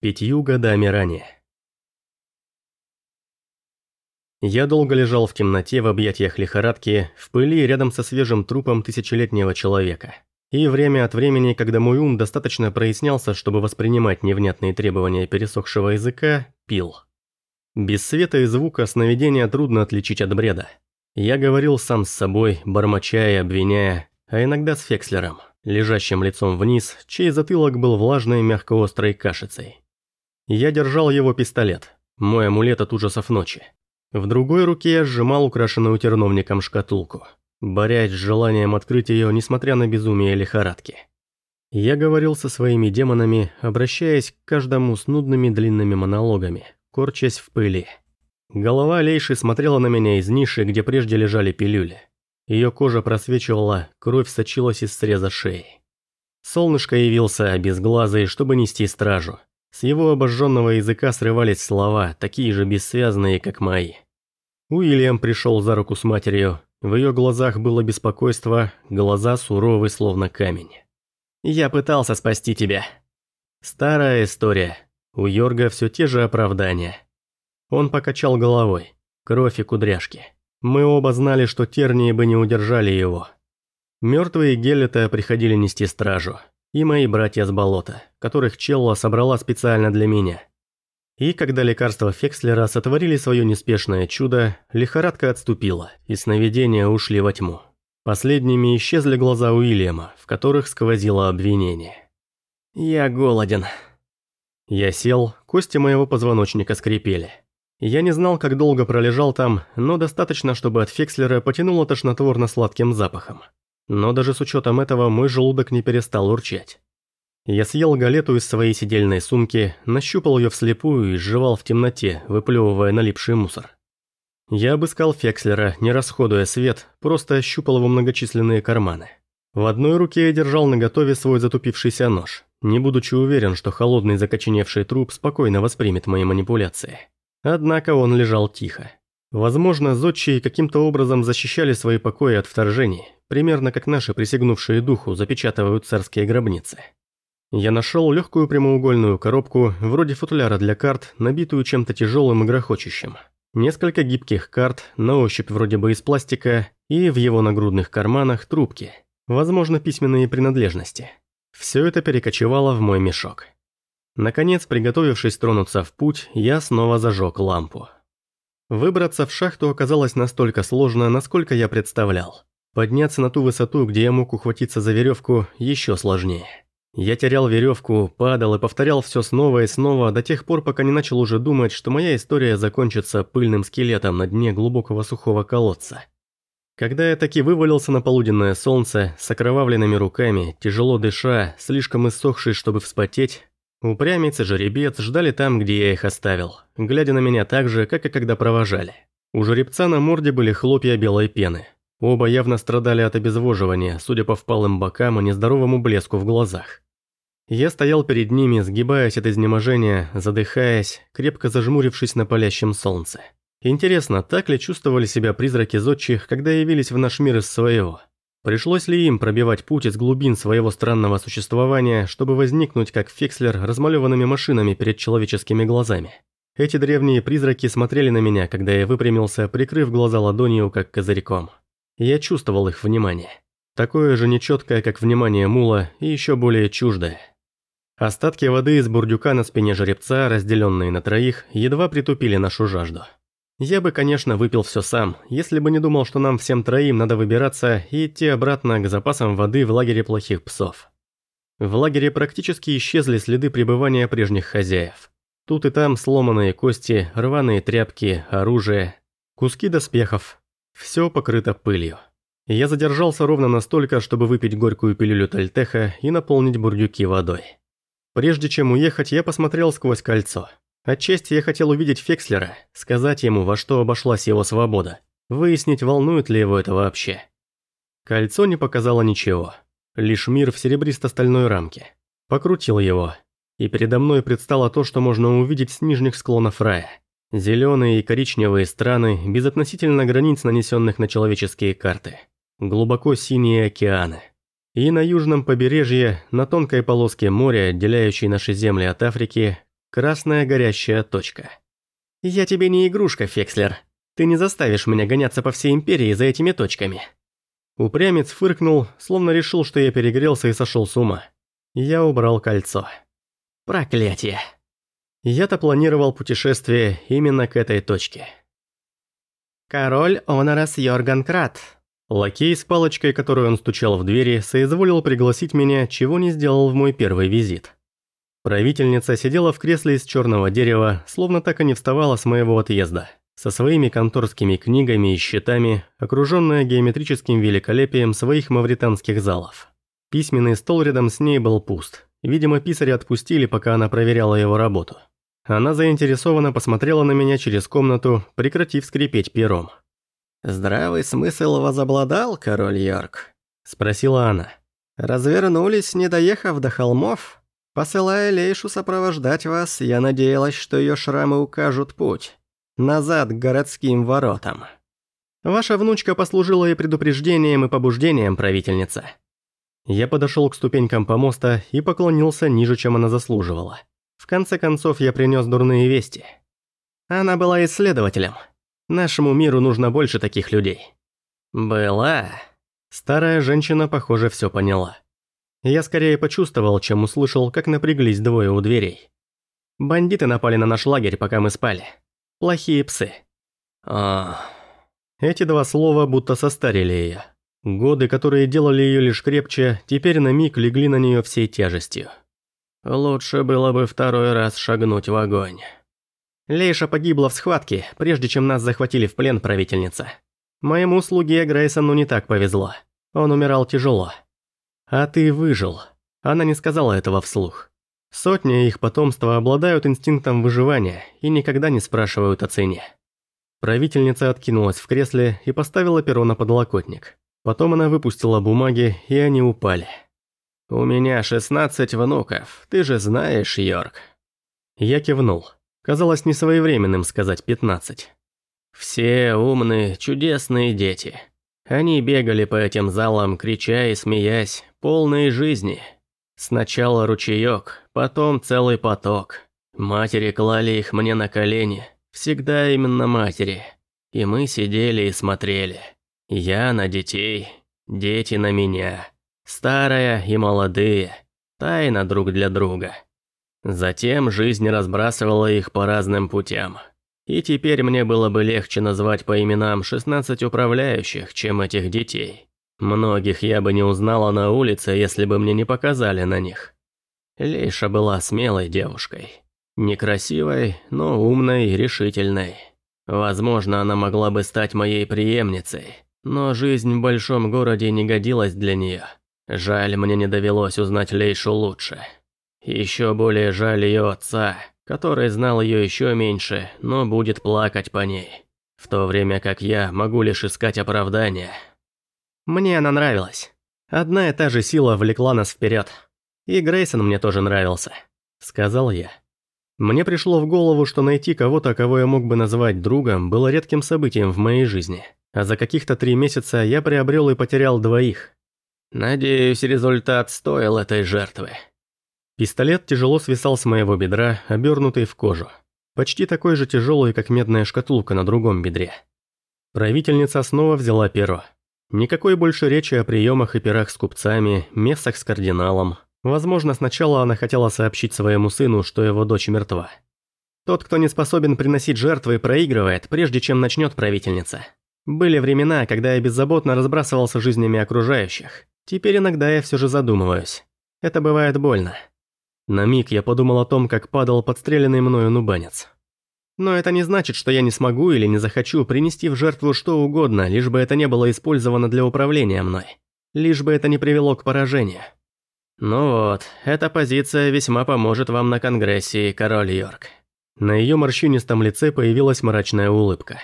пятью годами ранее. Я долго лежал в темноте в объятиях лихорадки, в пыли рядом со свежим трупом тысячелетнего человека. И время от времени, когда мой ум достаточно прояснялся, чтобы воспринимать невнятные требования пересохшего языка, пил. Без света и звука сновидения трудно отличить от бреда. Я говорил сам с собой, бормоча и обвиняя, а иногда с Фекслером, лежащим лицом вниз, чей затылок был влажной мягко-острой кашицей. Я держал его пистолет, мой амулет от ужасов ночи. В другой руке я сжимал украшенную терновником шкатулку борясь с желанием открыть ее, несмотря на безумие лихорадки. Я говорил со своими демонами, обращаясь к каждому с нудными длинными монологами, корчась в пыли. Голова Лейши смотрела на меня из ниши, где прежде лежали пилюли. Ее кожа просвечивала, кровь сочилась из среза шеи. Солнышко явился обезглазый, чтобы нести стражу. С его обожженного языка срывались слова, такие же бессвязные, как мои. Уильям пришел за руку с матерью, в ее глазах было беспокойство, глаза суровы, словно камень. «Я пытался спасти тебя». Старая история. У Йорга все те же оправдания. Он покачал головой. Кровь и кудряшки. Мы оба знали, что тернии бы не удержали его. Мертвые Геллета приходили нести стражу. И мои братья с болота, которых Челла собрала специально для меня. И когда лекарства Фекслера сотворили свое неспешное чудо, лихорадка отступила, и сновидения ушли во тьму. Последними исчезли глаза Уильяма, в которых сквозило обвинение. «Я голоден». Я сел, кости моего позвоночника скрипели. Я не знал, как долго пролежал там, но достаточно, чтобы от Фекслера потянуло тошнотворно-сладким запахом. Но даже с учетом этого мой желудок не перестал урчать. Я съел галету из своей сидельной сумки, нащупал ее вслепую и сживал в темноте, выплевывая налипший мусор. Я обыскал Фекслера, не расходуя свет, просто ощупал его многочисленные карманы. В одной руке я держал наготове свой затупившийся нож, не будучи уверен, что холодный закоченевший труп спокойно воспримет мои манипуляции. Однако он лежал тихо. Возможно, зодчие каким-то образом защищали свои покои от вторжений, примерно как наши присягнувшие духу запечатывают царские гробницы. Я нашел легкую прямоугольную коробку, вроде футляра для карт, набитую чем-то тяжелым и грохочущим. Несколько гибких карт, на ощупь вроде бы из пластика, и в его нагрудных карманах трубки. Возможно, письменные принадлежности. Все это перекочевало в мой мешок. Наконец, приготовившись тронуться в путь, я снова зажег лампу. Выбраться в шахту оказалось настолько сложно, насколько я представлял. Подняться на ту высоту, где я мог ухватиться за веревку, еще сложнее. Я терял веревку, падал и повторял все снова и снова до тех пор, пока не начал уже думать, что моя история закончится пыльным скелетом на дне глубокого сухого колодца. Когда я таки вывалился на полуденное солнце, с окровавленными руками, тяжело дыша, слишком иссохший, чтобы вспотеть, упрямец и жеребец ждали там, где я их оставил, глядя на меня так же, как и когда провожали. У жеребца на морде были хлопья белой пены. Оба явно страдали от обезвоживания, судя по впалым бокам и нездоровому блеску в глазах. Я стоял перед ними, сгибаясь от изнеможения, задыхаясь, крепко зажмурившись на палящем солнце. Интересно, так ли чувствовали себя призраки зодчих, когда явились в наш мир из своего? Пришлось ли им пробивать путь из глубин своего странного существования, чтобы возникнуть как Фекслер размалеванными машинами перед человеческими глазами? Эти древние призраки смотрели на меня, когда я выпрямился, прикрыв глаза ладонью, как козырьком. Я чувствовал их внимание. Такое же нечеткое, как внимание мула, и еще более чуждое. Остатки воды из бурдюка на спине жеребца, разделенные на троих, едва притупили нашу жажду. Я бы, конечно, выпил все сам, если бы не думал, что нам всем троим надо выбираться и идти обратно к запасам воды в лагере плохих псов. В лагере практически исчезли следы пребывания прежних хозяев. Тут и там сломанные кости, рваные тряпки, оружие, куски доспехов. Все покрыто пылью. Я задержался ровно настолько, чтобы выпить горькую пилюлю Тальтеха и наполнить бурдюки водой. Прежде чем уехать, я посмотрел сквозь кольцо. Отчасти я хотел увидеть Фекслера, сказать ему, во что обошлась его свобода, выяснить, волнует ли его это вообще. Кольцо не показало ничего, лишь мир в серебристо-стальной рамке. Покрутил его, и передо мной предстало то, что можно увидеть с нижних склонов рая. Зеленые и коричневые страны, безотносительно границ, нанесенных на человеческие карты. Глубоко синие океаны. И на южном побережье, на тонкой полоске моря, отделяющей наши земли от Африки, Красная горящая точка. «Я тебе не игрушка, Фекслер. Ты не заставишь меня гоняться по всей Империи за этими точками». Упрямец фыркнул, словно решил, что я перегрелся и сошел с ума. Я убрал кольцо. Проклятие. Я-то планировал путешествие именно к этой точке. Король Онорас Йорган Крат. Лакей с палочкой, которую он стучал в двери, соизволил пригласить меня, чего не сделал в мой первый визит. Правительница сидела в кресле из черного дерева, словно так и не вставала с моего отъезда, со своими конторскими книгами и счетами, окруженная геометрическим великолепием своих мавританских залов. Письменный стол рядом с ней был пуст. Видимо, писаря отпустили, пока она проверяла его работу. Она заинтересованно посмотрела на меня через комнату, прекратив скрипеть пером. «Здравый смысл возобладал, король Йорк?» – спросила она. «Развернулись, не доехав до холмов? Посылая Лейшу сопровождать вас, я надеялась, что ее шрамы укажут путь. Назад к городским воротам». «Ваша внучка послужила ей предупреждением и побуждением, правительница», я подошел к ступенькам помоста и поклонился ниже, чем она заслуживала. В конце концов, я принес дурные вести. Она была исследователем. Нашему миру нужно больше таких людей. Была. Старая женщина, похоже, все поняла. Я скорее почувствовал, чем услышал, как напряглись двое у дверей. Бандиты напали на наш лагерь, пока мы спали. Плохие псы. А. Эти два слова будто состарили ее. Годы, которые делали ее лишь крепче, теперь на миг легли на нее всей тяжестью. Лучше было бы второй раз шагнуть в огонь. Лейша погибла в схватке, прежде чем нас захватили в плен правительница. Моему слуге Грейсону не так повезло. Он умирал тяжело. А ты выжил. Она не сказала этого вслух. Сотни их потомства обладают инстинктом выживания и никогда не спрашивают о цене. Правительница откинулась в кресле и поставила перо на подлокотник. Потом она выпустила бумаги, и они упали. «У меня 16 внуков, ты же знаешь, Йорк». Я кивнул. Казалось несвоевременным сказать 15. Все умные, чудесные дети. Они бегали по этим залам, крича и смеясь, полные жизни. Сначала ручеек, потом целый поток. Матери клали их мне на колени, всегда именно матери. И мы сидели и смотрели. Я на детей, дети на меня. Старая и молодые, тайна друг для друга. Затем жизнь разбрасывала их по разным путям. И теперь мне было бы легче назвать по именам 16 управляющих, чем этих детей. Многих я бы не узнала на улице, если бы мне не показали на них. Лейша была смелой девушкой. Некрасивой, но умной и решительной. Возможно, она могла бы стать моей преемницей. Но жизнь в большом городе не годилась для нее. Жаль, мне не довелось узнать Лейшу лучше. Еще более жаль ее отца, который знал ее еще меньше, но будет плакать по ней. В то время как я могу лишь искать оправдания. Мне она нравилась. Одна и та же сила влекла нас вперед. И Грейсон мне тоже нравился, сказал я. Мне пришло в голову, что найти кого-то, кого я мог бы назвать другом, было редким событием в моей жизни а за каких-то три месяца я приобрел и потерял двоих. Надеюсь, результат стоил этой жертвы. Пистолет тяжело свисал с моего бедра, обернутый в кожу. Почти такой же тяжелый, как медная шкатулка на другом бедре. Правительница снова взяла перо. Никакой больше речи о приемах и пирах с купцами, мессах с кардиналом. Возможно, сначала она хотела сообщить своему сыну, что его дочь мертва. Тот, кто не способен приносить жертвы, проигрывает, прежде чем начнет правительница. Были времена, когда я беззаботно разбрасывался жизнями окружающих. Теперь иногда я все же задумываюсь. Это бывает больно. На миг я подумал о том, как падал подстреленный мною нубанец. Но это не значит, что я не смогу или не захочу принести в жертву что угодно, лишь бы это не было использовано для управления мной. Лишь бы это не привело к поражению. Ну вот, эта позиция весьма поможет вам на Конгрессе, король Йорк. На ее морщинистом лице появилась мрачная улыбка.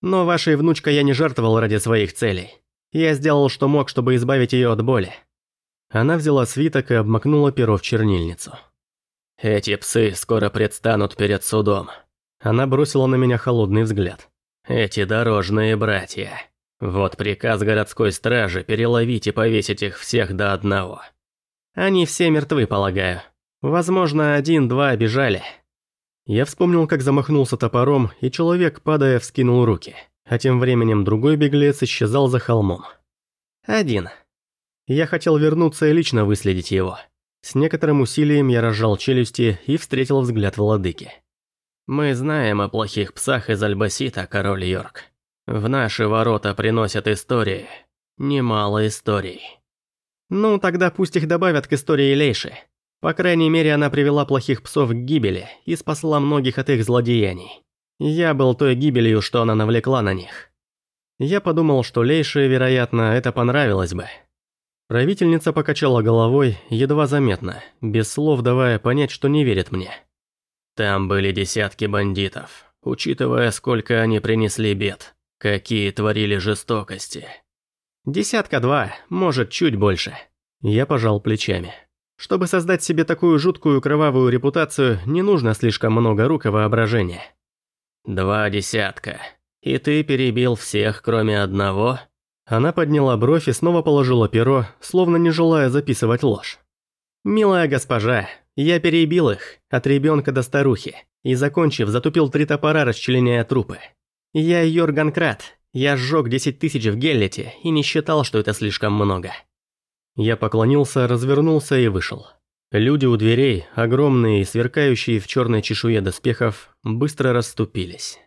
Но вашей внучкой я не жертвовал ради своих целей. Я сделал, что мог, чтобы избавить ее от боли. Она взяла свиток и обмакнула перо в чернильницу. «Эти псы скоро предстанут перед судом». Она бросила на меня холодный взгляд. «Эти дорожные братья. Вот приказ городской стражи переловить и повесить их всех до одного. Они все мертвы, полагаю. Возможно, один-два бежали. Я вспомнил, как замахнулся топором, и человек, падая, вскинул руки. А тем временем другой беглец исчезал за холмом. Один. Я хотел вернуться и лично выследить его. С некоторым усилием я разжал челюсти и встретил взгляд владыки. «Мы знаем о плохих псах из Альбасита, король Йорк. В наши ворота приносят истории. Немало историй». «Ну, тогда пусть их добавят к истории Лейши. По крайней мере, она привела плохих псов к гибели и спасла многих от их злодеяний. Я был той гибелью, что она навлекла на них». Я подумал, что Лейше, вероятно, это понравилось бы. Правительница покачала головой, едва заметно, без слов давая понять, что не верит мне. Там были десятки бандитов, учитывая, сколько они принесли бед, какие творили жестокости. Десятка-два, может, чуть больше. Я пожал плечами. Чтобы создать себе такую жуткую кровавую репутацию, не нужно слишком много рук и воображения. Два десятка. И ты перебил всех, кроме одного? Она подняла бровь и снова положила перо, словно не желая записывать ложь. «Милая госпожа, я перебил их, от ребенка до старухи, и, закончив, затупил три топора, расчленяя трупы. Я Йорган Крат, я сжег десять тысяч в Геллете и не считал, что это слишком много». Я поклонился, развернулся и вышел. Люди у дверей, огромные и сверкающие в черной чешуе доспехов, быстро расступились.